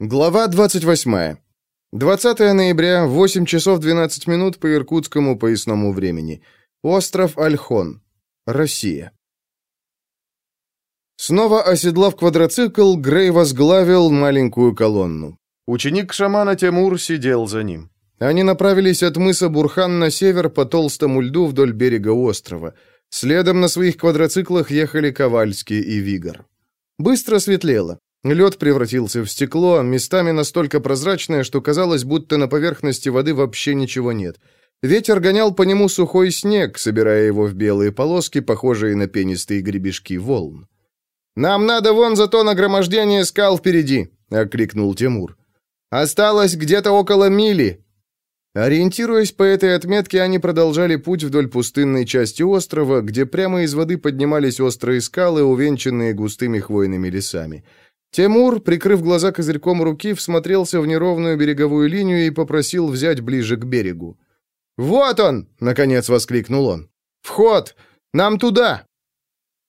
Глава 28. 20 ноября, 8 часов 12 минут по иркутскому поясному времени. Остров Альхон. Россия. Снова оседлав квадроцикл, Грей возглавил маленькую колонну. Ученик шамана Тимур сидел за ним. Они направились от мыса Бурхан на север по толстому льду вдоль берега острова. Следом на своих квадроциклах ехали Ковальский и Вигор. Быстро светлело. Лед превратился в стекло, местами настолько прозрачное, что казалось, будто на поверхности воды вообще ничего нет. Ветер гонял по нему сухой снег, собирая его в белые полоски, похожие на пенистые гребешки волн. «Нам надо вон за то нагромождение скал впереди!» — окликнул Тимур. «Осталось где-то около мили!» Ориентируясь по этой отметке, они продолжали путь вдоль пустынной части острова, где прямо из воды поднимались острые скалы, увенчанные густыми хвойными лесами. Тимур, прикрыв глаза козырьком руки, всмотрелся в неровную береговую линию и попросил взять ближе к берегу. «Вот он!» — наконец воскликнул он. «Вход! Нам туда!»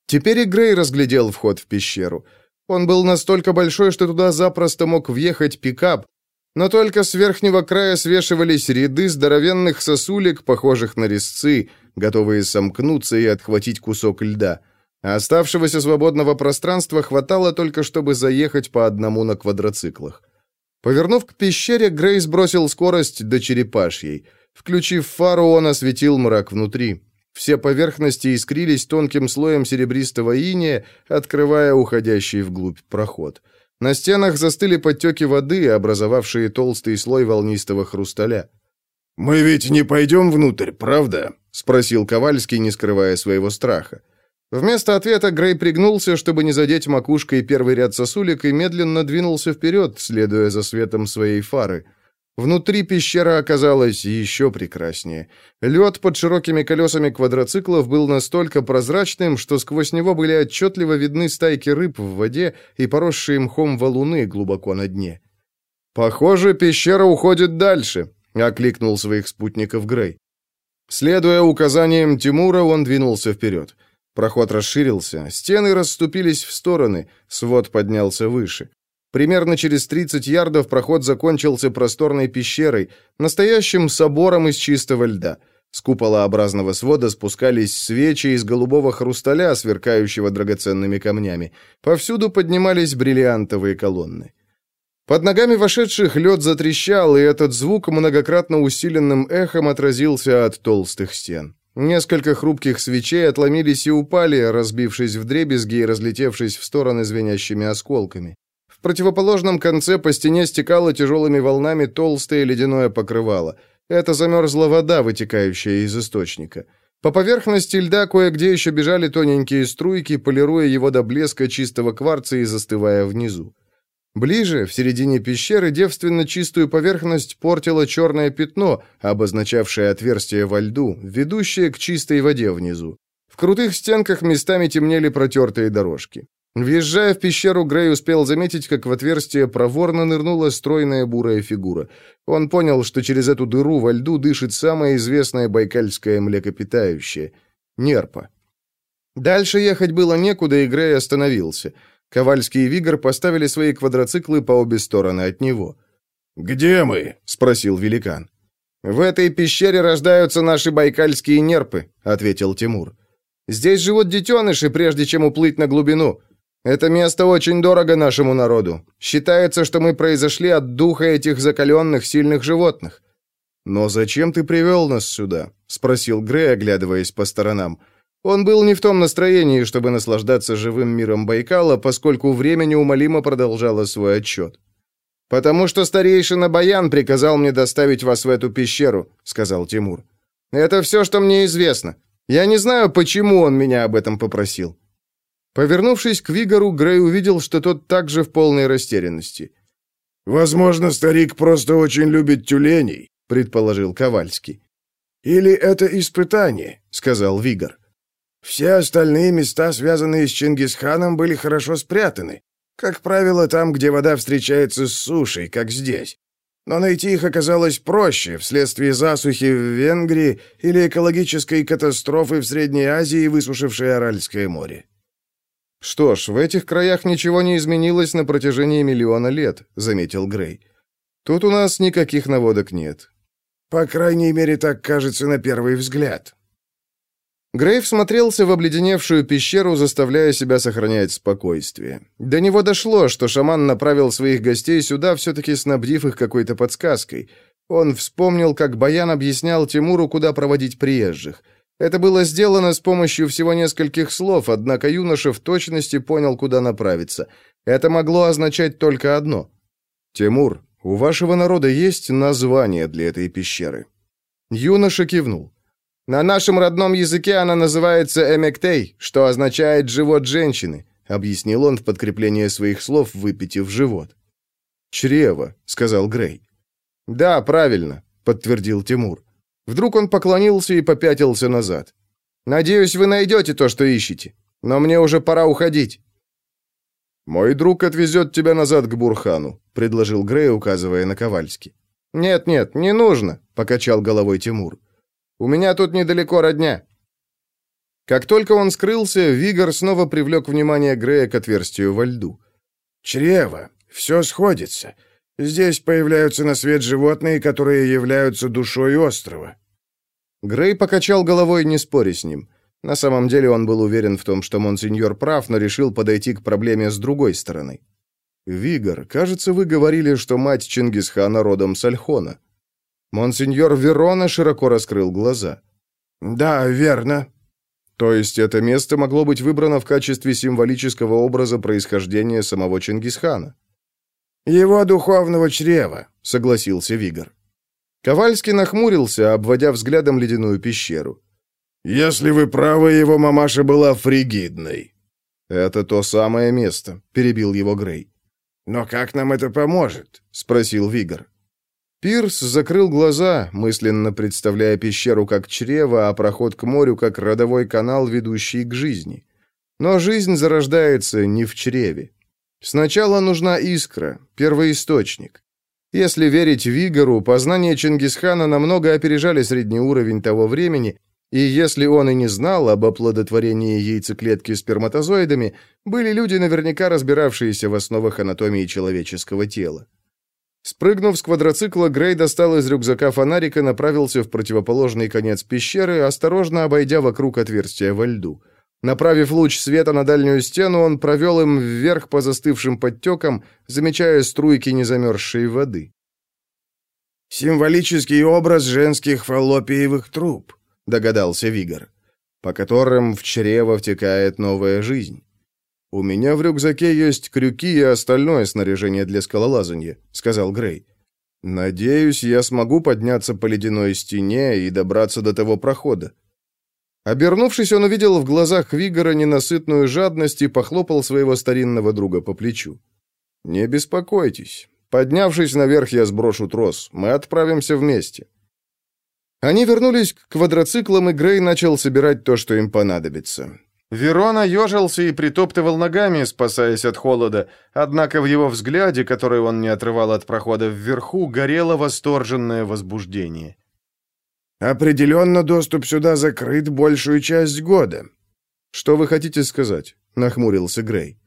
Теперь и Грей разглядел вход в пещеру. Он был настолько большой, что туда запросто мог въехать пикап, но только с верхнего края свешивались ряды здоровенных сосулек, похожих на резцы, готовые сомкнуться и отхватить кусок льда. Оставшегося свободного пространства хватало только, чтобы заехать по одному на квадроциклах. Повернув к пещере, Грейс бросил скорость до черепашьей. Включив фару, он осветил мрак внутри. Все поверхности искрились тонким слоем серебристого иния, открывая уходящий вглубь проход. На стенах застыли подтеки воды, образовавшие толстый слой волнистого хрусталя. «Мы ведь не пойдем внутрь, правда?» — спросил Ковальский, не скрывая своего страха. Вместо ответа Грей пригнулся, чтобы не задеть макушкой первый ряд сосулек, и медленно двинулся вперед, следуя за светом своей фары. Внутри пещера оказалась еще прекраснее. Лед под широкими колесами квадроциклов был настолько прозрачным, что сквозь него были отчетливо видны стайки рыб в воде и поросшие мхом валуны глубоко на дне. «Похоже, пещера уходит дальше», — окликнул своих спутников Грей. Следуя указаниям Тимура, он двинулся вперед. Проход расширился, стены расступились в стороны, свод поднялся выше. Примерно через 30 ярдов проход закончился просторной пещерой, настоящим собором из чистого льда. С куполообразного свода спускались свечи из голубого хрусталя, сверкающего драгоценными камнями. Повсюду поднимались бриллиантовые колонны. Под ногами вошедших лед затрещал, и этот звук многократно усиленным эхом отразился от толстых стен. Несколько хрупких свечей отломились и упали, разбившись в дребезги и разлетевшись в стороны звенящими осколками. В противоположном конце по стене стекало тяжелыми волнами толстое ледяное покрывало. Это замерзла вода, вытекающая из источника. По поверхности льда кое-где еще бежали тоненькие струйки, полируя его до блеска чистого кварца и застывая внизу. Ближе, в середине пещеры, девственно чистую поверхность портило черное пятно, обозначавшее отверстие во льду, ведущее к чистой воде внизу. В крутых стенках местами темнели протертые дорожки. Въезжая в пещеру, Грей успел заметить, как в отверстие проворно нырнула стройная бурая фигура. Он понял, что через эту дыру во льду дышит самое известное байкальское млекопитающее — нерпа. Дальше ехать было некуда, и Грей остановился — Ковальский и Вигор поставили свои квадроциклы по обе стороны от него. «Где мы?» — спросил великан. «В этой пещере рождаются наши байкальские нерпы», — ответил Тимур. «Здесь живут детеныши, прежде чем уплыть на глубину. Это место очень дорого нашему народу. Считается, что мы произошли от духа этих закаленных, сильных животных». «Но зачем ты привел нас сюда?» — спросил Грей, оглядываясь по сторонам. Он был не в том настроении, чтобы наслаждаться живым миром Байкала, поскольку время неумолимо продолжало свой отчет. «Потому что старейшина Баян приказал мне доставить вас в эту пещеру», — сказал Тимур. «Это все, что мне известно. Я не знаю, почему он меня об этом попросил». Повернувшись к Вигору, Грей увидел, что тот также в полной растерянности. «Возможно, старик просто очень любит тюленей», — предположил Ковальский. «Или это испытание», — сказал Вигор. Все остальные места, связанные с Чингисханом, были хорошо спрятаны. Как правило, там, где вода встречается с сушей, как здесь. Но найти их оказалось проще вследствие засухи в Венгрии или экологической катастрофы в Средней Азии, высушившей Аральское море. Что ж, в этих краях ничего не изменилось на протяжении миллиона лет, заметил Грей. Тут у нас никаких наводок нет. По крайней мере, так кажется на первый взгляд. Грейв смотрелся в обледеневшую пещеру, заставляя себя сохранять спокойствие. До него дошло, что шаман направил своих гостей сюда, все-таки снабдив их какой-то подсказкой. Он вспомнил, как Баян объяснял Тимуру, куда проводить приезжих. Это было сделано с помощью всего нескольких слов, однако юноша в точности понял, куда направиться. Это могло означать только одно. «Тимур, у вашего народа есть название для этой пещеры?» Юноша кивнул. «На нашем родном языке она называется Эмектей, что означает «живот женщины», объяснил он в подкрепление своих слов, выпитив живот. «Чрево», — сказал Грей. «Да, правильно», — подтвердил Тимур. Вдруг он поклонился и попятился назад. «Надеюсь, вы найдете то, что ищете. Но мне уже пора уходить». «Мой друг отвезет тебя назад к Бурхану», — предложил Грей, указывая на Ковальски. «Нет-нет, не нужно», — покачал головой Тимур. «У меня тут недалеко родня». Как только он скрылся, Вигор снова привлек внимание Грея к отверстию во льду. «Чрево. Все сходится. Здесь появляются на свет животные, которые являются душой острова. Грей покачал головой, не споря с ним. На самом деле он был уверен в том, что монсеньор прав, но решил подойти к проблеме с другой стороны. «Вигор, кажется, вы говорили, что мать Чингисхана родом с Альхона». Монсеньор Верона широко раскрыл глаза. «Да, верно». «То есть это место могло быть выбрано в качестве символического образа происхождения самого Чингисхана?» «Его духовного чрева», — согласился Вигор. Ковальский нахмурился, обводя взглядом ледяную пещеру. «Если вы правы, его мамаша была фригидной». «Это то самое место», — перебил его Грей. «Но как нам это поможет?» — спросил Вигор. Пирс закрыл глаза, мысленно представляя пещеру как чрево, а проход к морю как родовой канал, ведущий к жизни. Но жизнь зарождается не в чреве. Сначала нужна искра, первоисточник. Если верить Вигору, познания Чингисхана намного опережали средний уровень того времени, и если он и не знал об оплодотворении яйцеклетки сперматозоидами, были люди, наверняка разбиравшиеся в основах анатомии человеческого тела. Спрыгнув с квадроцикла, Грей достал из рюкзака фонарик и направился в противоположный конец пещеры, осторожно обойдя вокруг отверстия во льду. Направив луч света на дальнюю стену, он провел им вверх по застывшим подтекам, замечая струйки незамерзшей воды. «Символический образ женских фаллопиевых труб», — догадался Вигор, «по которым в чрево втекает новая жизнь». «У меня в рюкзаке есть крюки и остальное снаряжение для скалолазания», — сказал Грей. «Надеюсь, я смогу подняться по ледяной стене и добраться до того прохода. Обернувшись, он увидел в глазах Вигора ненасытную жадность и похлопал своего старинного друга по плечу. «Не беспокойтесь. Поднявшись наверх, я сброшу трос. Мы отправимся вместе». Они вернулись к квадроциклам, и Грей начал собирать то, что им понадобится. Верона ежился и притоптывал ногами, спасаясь от холода, однако в его взгляде, который он не отрывал от прохода вверху, горело восторженное возбуждение. Определенно доступ сюда закрыт большую часть года. Что вы хотите сказать? Нахмурился Грей.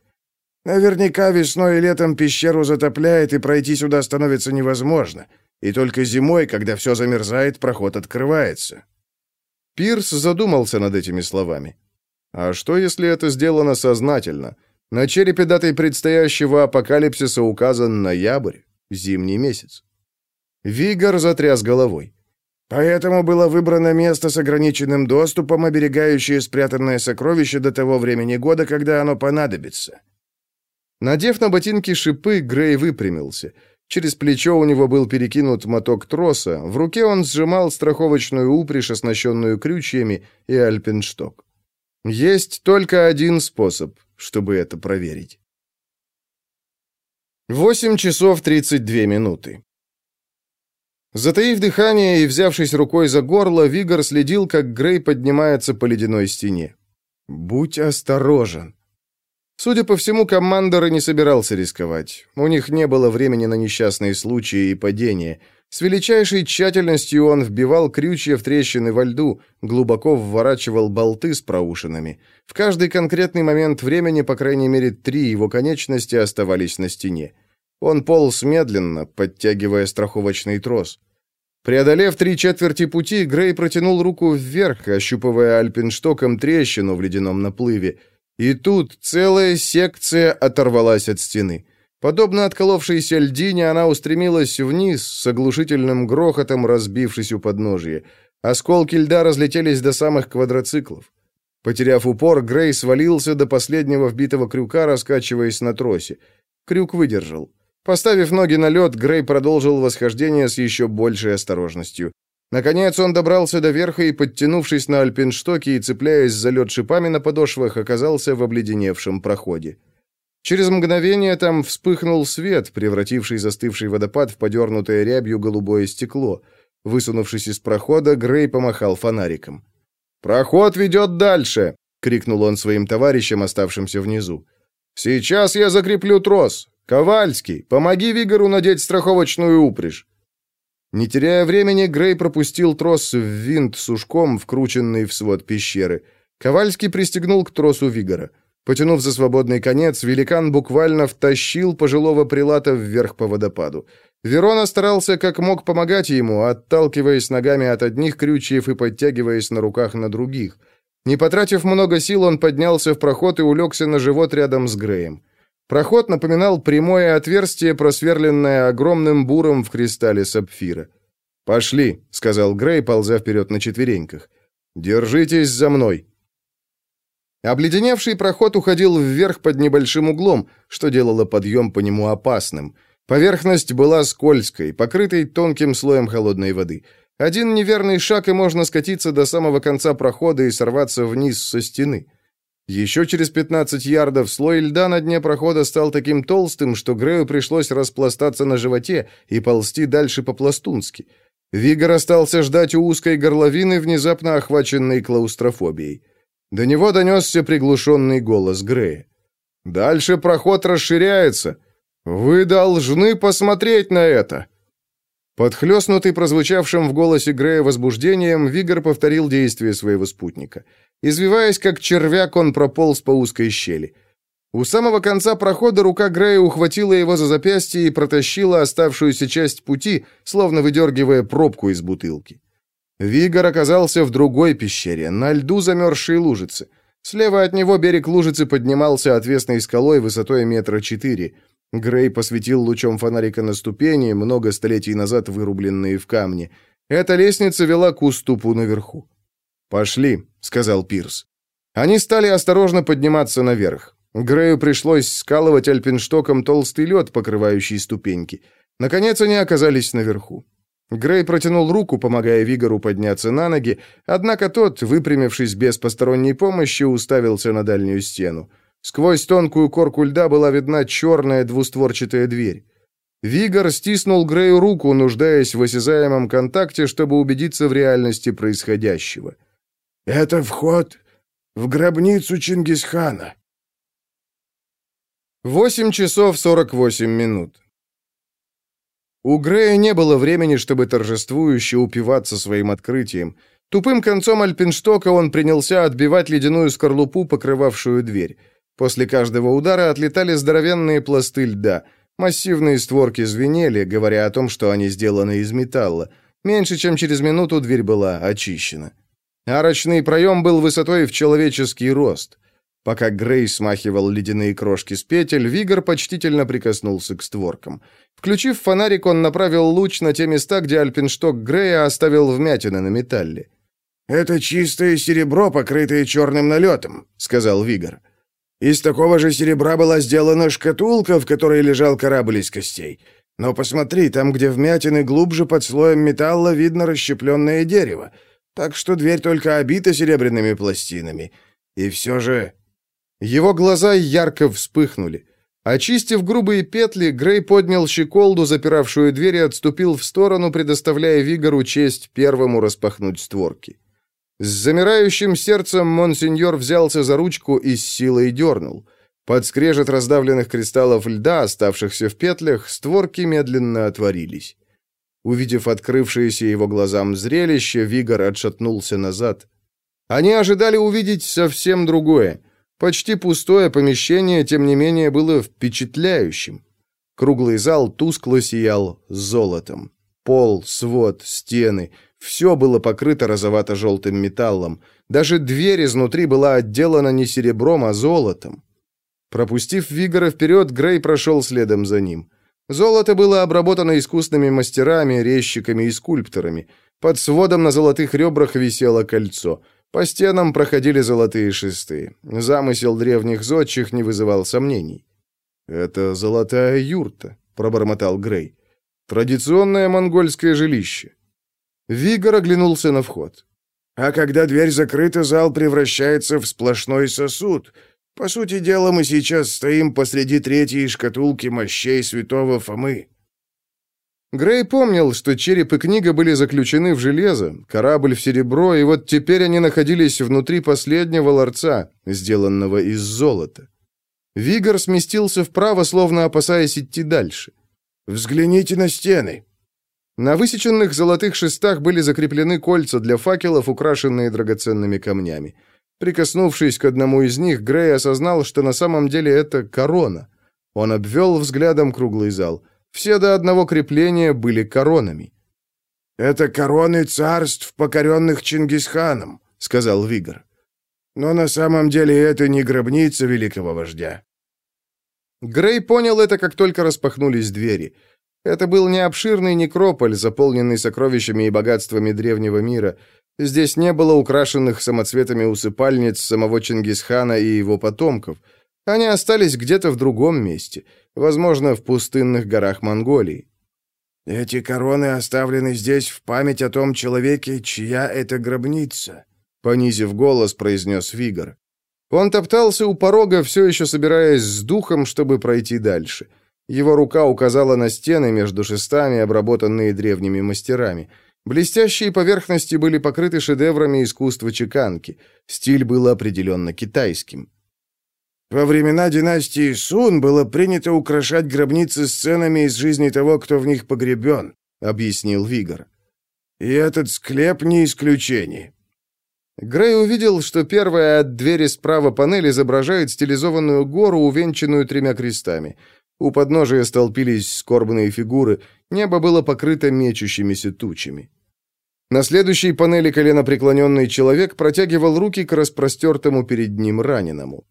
Наверняка весной и летом пещеру затопляет, и пройти сюда становится невозможно. И только зимой, когда все замерзает, проход открывается. Пирс задумался над этими словами. А что, если это сделано сознательно? На черепе датой предстоящего апокалипсиса указан ноябрь, зимний месяц. Вигор затряс головой. Поэтому было выбрано место с ограниченным доступом, оберегающее спрятанное сокровище до того времени года, когда оно понадобится. Надев на ботинки шипы, Грей выпрямился. Через плечо у него был перекинут моток троса, в руке он сжимал страховочную упряжь, оснащенную крючьями, и альпиншток. Есть только один способ, чтобы это проверить. Восемь часов тридцать две минуты. Затаив дыхание и взявшись рукой за горло, Вигор следил, как Грей поднимается по ледяной стене. «Будь осторожен». Судя по всему, командор и не собирался рисковать. У них не было времени на несчастные случаи и падения. С величайшей тщательностью он вбивал крючья в трещины во льду, глубоко вворачивал болты с проушинами. В каждый конкретный момент времени, по крайней мере, три его конечности оставались на стене. Он полз медленно, подтягивая страховочный трос. Преодолев три четверти пути, Грей протянул руку вверх, ощупывая альпинштоком трещину в ледяном наплыве. И тут целая секция оторвалась от стены. Подобно отколовшейся льдине, она устремилась вниз, с оглушительным грохотом разбившись у подножия. Осколки льда разлетелись до самых квадроциклов. Потеряв упор, Грей свалился до последнего вбитого крюка, раскачиваясь на тросе. Крюк выдержал. Поставив ноги на лед, Грей продолжил восхождение с еще большей осторожностью. Наконец он добрался до верха и, подтянувшись на альпинштоке и цепляясь за лед шипами на подошвах, оказался в обледеневшем проходе. Через мгновение там вспыхнул свет, превративший застывший водопад в подернутое рябью голубое стекло. Высунувшись из прохода, Грей помахал фонариком. «Проход ведет дальше!» — крикнул он своим товарищам, оставшимся внизу. «Сейчас я закреплю трос. Ковальский, помоги Вигору надеть страховочную упряжь». Не теряя времени, Грей пропустил трос в винт с ушком, вкрученный в свод пещеры. Ковальский пристегнул к тросу Вигора. Потянув за свободный конец, великан буквально втащил пожилого прилата вверх по водопаду. Верона старался как мог помогать ему, отталкиваясь ногами от одних крючьев и подтягиваясь на руках на других. Не потратив много сил, он поднялся в проход и улегся на живот рядом с Греем. Проход напоминал прямое отверстие, просверленное огромным буром в кристалле сапфира. «Пошли», — сказал Грей, ползя вперед на четвереньках. «Держитесь за мной». Обледеневший проход уходил вверх под небольшим углом, что делало подъем по нему опасным. Поверхность была скользкой, покрытой тонким слоем холодной воды. Один неверный шаг, и можно скатиться до самого конца прохода и сорваться вниз со стены. Еще через 15 ярдов слой льда на дне прохода стал таким толстым, что Грею пришлось распластаться на животе и ползти дальше по-пластунски. Вигор остался ждать у узкой горловины, внезапно охваченной клаустрофобией. До него донесся приглушенный голос Грея. «Дальше проход расширяется. Вы должны посмотреть на это!» Подхлестнутый прозвучавшим в голосе Грея возбуждением, Вигор повторил действия своего спутника. Извиваясь, как червяк, он прополз по узкой щели. У самого конца прохода рука Грея ухватила его за запястье и протащила оставшуюся часть пути, словно выдергивая пробку из бутылки. Вигор оказался в другой пещере, на льду замерзшей лужицы. Слева от него берег лужицы поднимался отвесной скалой высотой метра четыре. Грей посветил лучом фонарика на ступени, много столетий назад вырубленные в камне. Эта лестница вела к уступу наверху. «Пошли», — сказал Пирс. Они стали осторожно подниматься наверх. Грею пришлось скалывать альпинштоком толстый лед, покрывающий ступеньки. Наконец они оказались наверху. Грей протянул руку, помогая Вигору подняться на ноги, однако тот, выпрямившись без посторонней помощи, уставился на дальнюю стену. Сквозь тонкую корку льда была видна черная двустворчатая дверь. Вигор стиснул Грею руку, нуждаясь в осязаемом контакте, чтобы убедиться в реальности происходящего. «Это вход в гробницу Чингисхана». Восемь часов сорок восемь минут. У Грея не было времени, чтобы торжествующе упиваться своим открытием. Тупым концом альпинштока он принялся отбивать ледяную скорлупу, покрывавшую дверь. После каждого удара отлетали здоровенные пласты льда. Массивные створки звенели, говоря о том, что они сделаны из металла. Меньше чем через минуту дверь была очищена. Арочный проем был высотой в человеческий рост. Пока Грей смахивал ледяные крошки с петель, Вигор почтительно прикоснулся к створкам. Включив фонарик, он направил луч на те места, где альпиншток Грея оставил вмятины на металле. «Это чистое серебро, покрытое черным налетом», — сказал Вигор. «Из такого же серебра была сделана шкатулка, в которой лежал корабль из костей. Но посмотри, там, где вмятины глубже под слоем металла, видно расщепленное дерево. Так что дверь только обита серебряными пластинами. И все же его глаза ярко вспыхнули. Очистив грубые петли, Грей поднял щеколду, запиравшую дверь, и отступил в сторону, предоставляя Вигору честь первому распахнуть створки. С замирающим сердцем монсеньор взялся за ручку и с силой дернул. Под скрежет раздавленных кристаллов льда, оставшихся в петлях, створки медленно отворились. Увидев открывшееся его глазам зрелище, Вигор отшатнулся назад. Они ожидали увидеть совсем другое. Почти пустое помещение, тем не менее, было впечатляющим. Круглый зал тускло сиял золотом. Пол, свод, стены — все было покрыто розовато-желтым металлом. Даже дверь изнутри была отделана не серебром, а золотом. Пропустив Вигора вперед, Грей прошел следом за ним. Золото было обработано искусными мастерами, резчиками и скульпторами. Под сводом на золотых ребрах висело кольцо. По стенам проходили золотые шесты. Замысел древних зодчих не вызывал сомнений. «Это золотая юрта», — пробормотал Грей. «Традиционное монгольское жилище». Вигор оглянулся на вход. «А когда дверь закрыта, зал превращается в сплошной сосуд. По сути дела, мы сейчас стоим посреди третьей шкатулки мощей святого Фомы». Грей помнил, что череп и книга были заключены в железо, корабль в серебро, и вот теперь они находились внутри последнего ларца, сделанного из золота. Вигор сместился вправо, словно опасаясь идти дальше. «Взгляните на стены!» На высеченных золотых шестах были закреплены кольца для факелов, украшенные драгоценными камнями. Прикоснувшись к одному из них, Грей осознал, что на самом деле это корона. Он обвел взглядом круглый зал. Все до одного крепления были коронами. «Это короны царств, покоренных Чингисханом», — сказал Вигр. Но на самом деле это не гробница великого вождя. Грей понял это, как только распахнулись двери. Это был не обширный некрополь, заполненный сокровищами и богатствами древнего мира. Здесь не было украшенных самоцветами усыпальниц самого Чингисхана и его потомков. Они остались где-то в другом месте, возможно, в пустынных горах Монголии. «Эти короны оставлены здесь в память о том человеке, чья это гробница», понизив голос, произнес Вигор. Он топтался у порога, все еще собираясь с духом, чтобы пройти дальше. Его рука указала на стены между шестами, обработанные древними мастерами. Блестящие поверхности были покрыты шедеврами искусства чеканки. Стиль был определенно китайским. Во времена династии Сун было принято украшать гробницы сценами из жизни того, кто в них погребен, объяснил Вигор. И этот склеп не исключение. Грей увидел, что первая от двери справа панель изображает стилизованную гору, увенчанную тремя крестами. У подножия столпились скорбные фигуры, небо было покрыто мечущимися тучами. На следующей панели коленопреклоненный человек протягивал руки к распростертому перед ним раненому.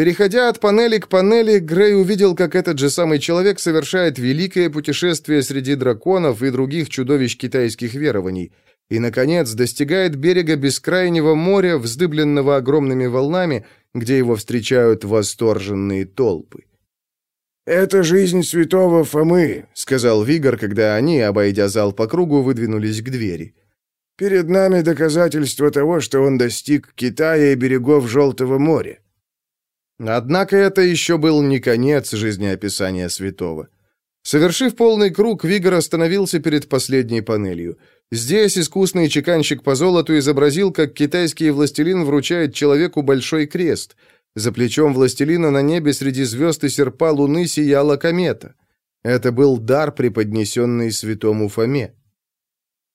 Переходя от панели к панели, Грей увидел, как этот же самый человек совершает великое путешествие среди драконов и других чудовищ китайских верований – и, наконец, достигает берега бескрайнего моря, вздыбленного огромными волнами, где его встречают восторженные толпы. «Это жизнь святого Фомы», — сказал Вигор, когда они, обойдя зал по кругу, выдвинулись к двери. «Перед нами доказательство того, что он достиг Китая и берегов Желтого моря». Однако это еще был не конец жизнеописания святого. Совершив полный круг, Вигор остановился перед последней панелью — Здесь искусный чеканщик по золоту изобразил, как китайский властелин вручает человеку большой крест. За плечом властелина на небе среди звезд и серпа луны сияла комета. Это был дар, преподнесенный святому Фоме.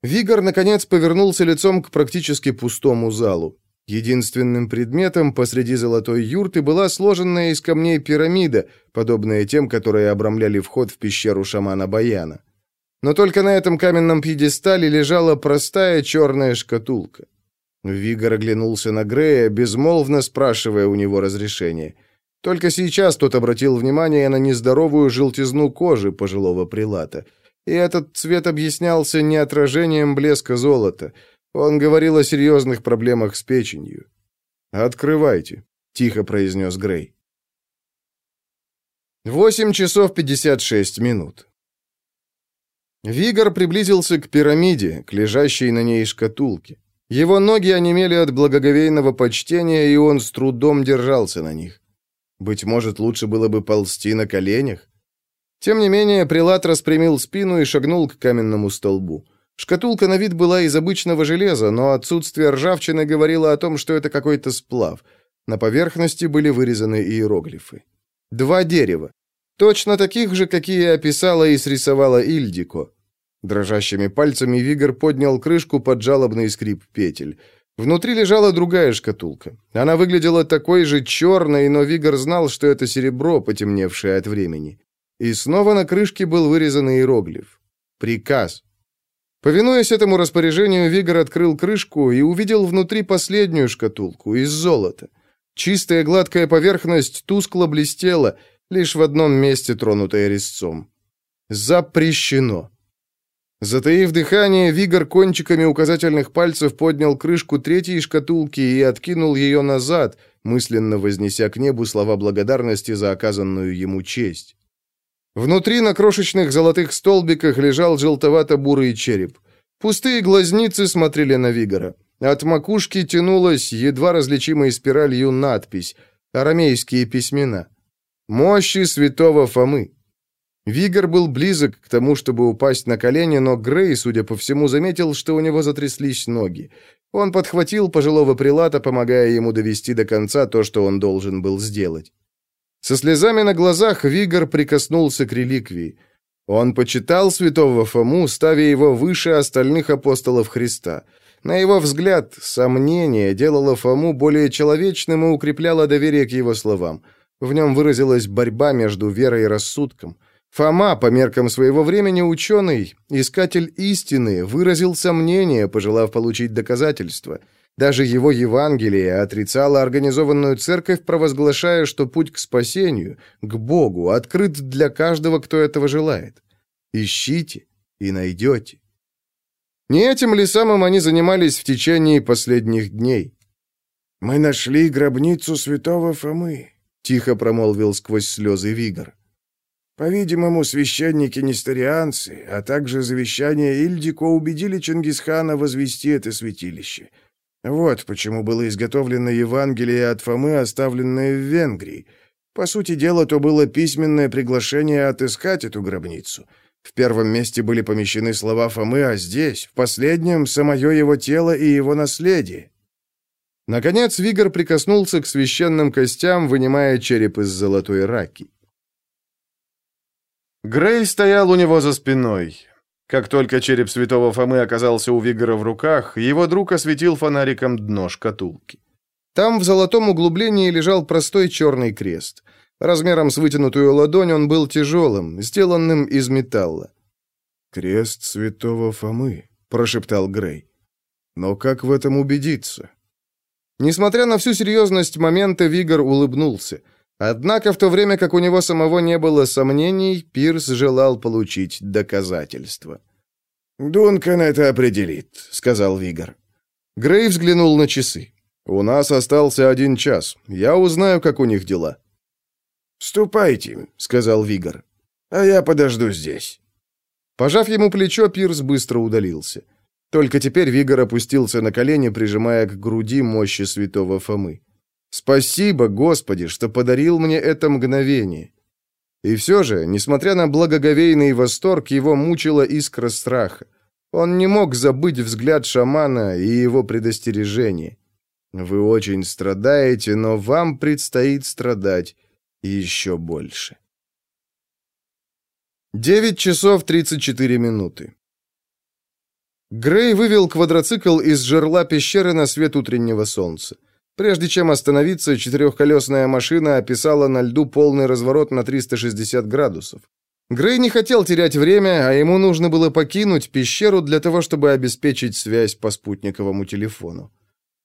Вигор, наконец, повернулся лицом к практически пустому залу. Единственным предметом посреди золотой юрты была сложенная из камней пирамида, подобная тем, которые обрамляли вход в пещеру шамана Баяна. Но только на этом каменном пьедестале лежала простая черная шкатулка. Вигор оглянулся на Грея, безмолвно спрашивая у него разрешения. Только сейчас тот обратил внимание на нездоровую желтизну кожи пожилого прилата. И этот цвет объяснялся не отражением блеска золота. Он говорил о серьезных проблемах с печенью. «Открывайте», — тихо произнес Грей. Восемь часов пятьдесят шесть минут. Вигор приблизился к пирамиде, к лежащей на ней шкатулке. Его ноги онемели от благоговейного почтения, и он с трудом держался на них. Быть может, лучше было бы ползти на коленях? Тем не менее, прилат распрямил спину и шагнул к каменному столбу. Шкатулка на вид была из обычного железа, но отсутствие ржавчины говорило о том, что это какой-то сплав. На поверхности были вырезаны иероглифы. Два дерева. Точно таких же, какие описала и срисовала Ильдико. Дрожащими пальцами Вигор поднял крышку под жалобный скрип петель. Внутри лежала другая шкатулка. Она выглядела такой же черной, но Вигор знал, что это серебро, потемневшее от времени. И снова на крышке был вырезан иероглиф. Приказ. Повинуясь этому распоряжению, Вигор открыл крышку и увидел внутри последнюю шкатулку из золота. Чистая гладкая поверхность тускло блестела, лишь в одном месте тронутая резцом. Запрещено. Затаив дыхание, Вигор кончиками указательных пальцев поднял крышку третьей шкатулки и откинул ее назад, мысленно вознеся к небу слова благодарности за оказанную ему честь. Внутри на крошечных золотых столбиках лежал желтовато-бурый череп. Пустые глазницы смотрели на Вигора. От макушки тянулась едва различимой спиралью надпись «Арамейские письмена». «Мощи святого Фомы». Вигор был близок к тому, чтобы упасть на колени, но Грей, судя по всему, заметил, что у него затряслись ноги. Он подхватил пожилого прилата, помогая ему довести до конца то, что он должен был сделать. Со слезами на глазах Вигор прикоснулся к реликвии. Он почитал святого Фому, ставя его выше остальных апостолов Христа. На его взгляд, сомнение делало Фому более человечным и укрепляло доверие к его словам. В нем выразилась борьба между верой и рассудком. Фома, по меркам своего времени ученый, искатель истины, выразил сомнение, пожелав получить доказательства. Даже его Евангелие отрицало организованную церковь, провозглашая, что путь к спасению, к Богу, открыт для каждого, кто этого желает. Ищите и найдете. Не этим ли самым они занимались в течение последних дней? «Мы нашли гробницу святого Фомы», — тихо промолвил сквозь слезы Вигор. По-видимому, священники-несторианцы, а также завещание Ильдико убедили Чингисхана возвести это святилище. Вот почему было изготовлено Евангелие от Фомы, оставленное в Венгрии. По сути дела, то было письменное приглашение отыскать эту гробницу. В первом месте были помещены слова Фомы, а здесь, в последнем, самое его тело и его наследие. Наконец Вигор прикоснулся к священным костям, вынимая череп из золотой раки. Грей стоял у него за спиной. Как только череп святого Фомы оказался у Вигора в руках, его друг осветил фонариком дно шкатулки. Там в золотом углублении лежал простой черный крест. Размером с вытянутую ладонь он был тяжелым, сделанным из металла. «Крест святого Фомы», — прошептал Грей. «Но как в этом убедиться?» Несмотря на всю серьезность момента, Вигор улыбнулся — Однако в то время как у него самого не было сомнений, Пирс желал получить доказательства. «Дункан это определит», — сказал Вигор. Грей взглянул на часы. «У нас остался один час. Я узнаю, как у них дела». «Ступайте», — сказал Вигор. «А я подожду здесь». Пожав ему плечо, Пирс быстро удалился. Только теперь Вигор опустился на колени, прижимая к груди мощи святого Фомы. Спасибо, Господи, что подарил мне это мгновение. И все же, несмотря на благоговейный восторг, его мучила искра страха. Он не мог забыть взгляд шамана и его предостережение. Вы очень страдаете, но вам предстоит страдать еще больше. 9 часов 34 минуты. Грей вывел квадроцикл из жерла пещеры на свет утреннего солнца. Прежде чем остановиться, четырехколесная машина описала на льду полный разворот на 360 градусов. Грей не хотел терять время, а ему нужно было покинуть пещеру для того, чтобы обеспечить связь по спутниковому телефону.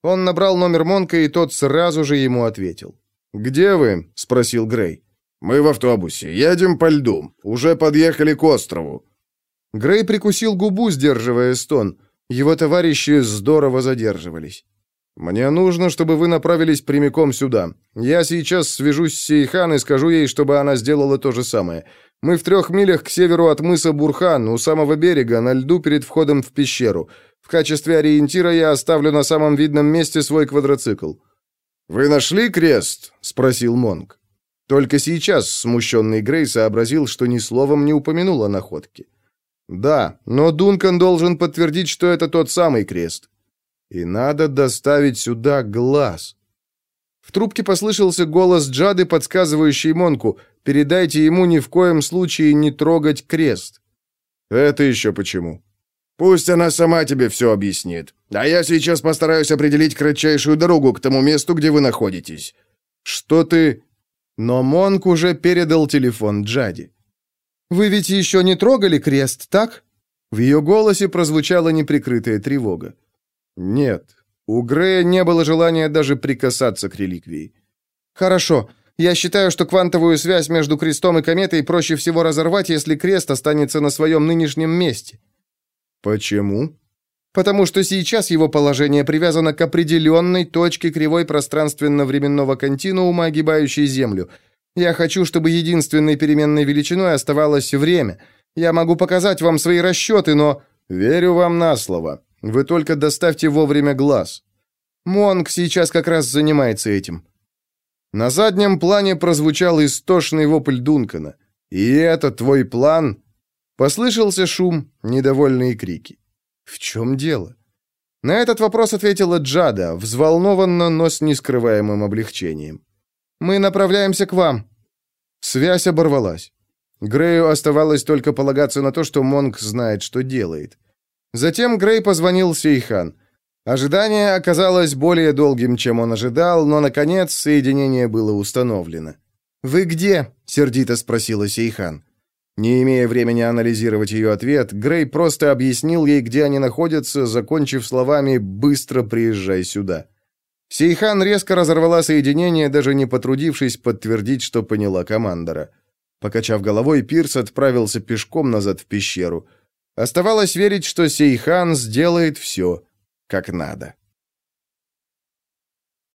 Он набрал номер Монка, и тот сразу же ему ответил. «Где вы?» — спросил Грей. «Мы в автобусе. Едем по льду. Уже подъехали к острову». Грей прикусил губу, сдерживая стон. Его товарищи здорово задерживались. «Мне нужно, чтобы вы направились прямиком сюда. Я сейчас свяжусь с Сейхан и скажу ей, чтобы она сделала то же самое. Мы в трех милях к северу от мыса Бурхан, у самого берега, на льду перед входом в пещеру. В качестве ориентира я оставлю на самом видном месте свой квадроцикл». «Вы нашли крест?» — спросил Монг. Только сейчас смущенный Грей сообразил, что ни словом не упомянул о находке. «Да, но Дункан должен подтвердить, что это тот самый крест». И надо доставить сюда глаз. В трубке послышался голос Джады, подсказывающий Монку, передайте ему ни в коем случае не трогать крест. Это еще почему? Пусть она сама тебе все объяснит. А я сейчас постараюсь определить кратчайшую дорогу к тому месту, где вы находитесь. Что ты... Но Монк уже передал телефон Джади. «Вы ведь еще не трогали крест, так?» В ее голосе прозвучала неприкрытая тревога. «Нет, у Грея не было желания даже прикасаться к реликвии». «Хорошо. Я считаю, что квантовую связь между крестом и кометой проще всего разорвать, если крест останется на своем нынешнем месте». «Почему?» «Потому что сейчас его положение привязано к определенной точке кривой пространственно-временного континуума, огибающей Землю. Я хочу, чтобы единственной переменной величиной оставалось время. Я могу показать вам свои расчеты, но...» «Верю вам на слово. Вы только доставьте вовремя глаз». «Монг сейчас как раз занимается этим». На заднем плане прозвучал истошный вопль Дункана. «И это твой план?» Послышался шум, недовольные крики. «В чем дело?» На этот вопрос ответила Джада, взволнованно, но с нескрываемым облегчением. «Мы направляемся к вам». Связь оборвалась. Грею оставалось только полагаться на то, что Монг знает, что делает. Затем Грей позвонил Сейхан. Ожидание оказалось более долгим, чем он ожидал, но, наконец, соединение было установлено. «Вы где?» — сердито спросила Сейхан. Не имея времени анализировать ее ответ, Грей просто объяснил ей, где они находятся, закончив словами «быстро приезжай сюда». Сейхан резко разорвала соединение, даже не потрудившись подтвердить, что поняла командора. Покачав головой, Пирс отправился пешком назад в пещеру. Оставалось верить, что Сейхан сделает все как надо.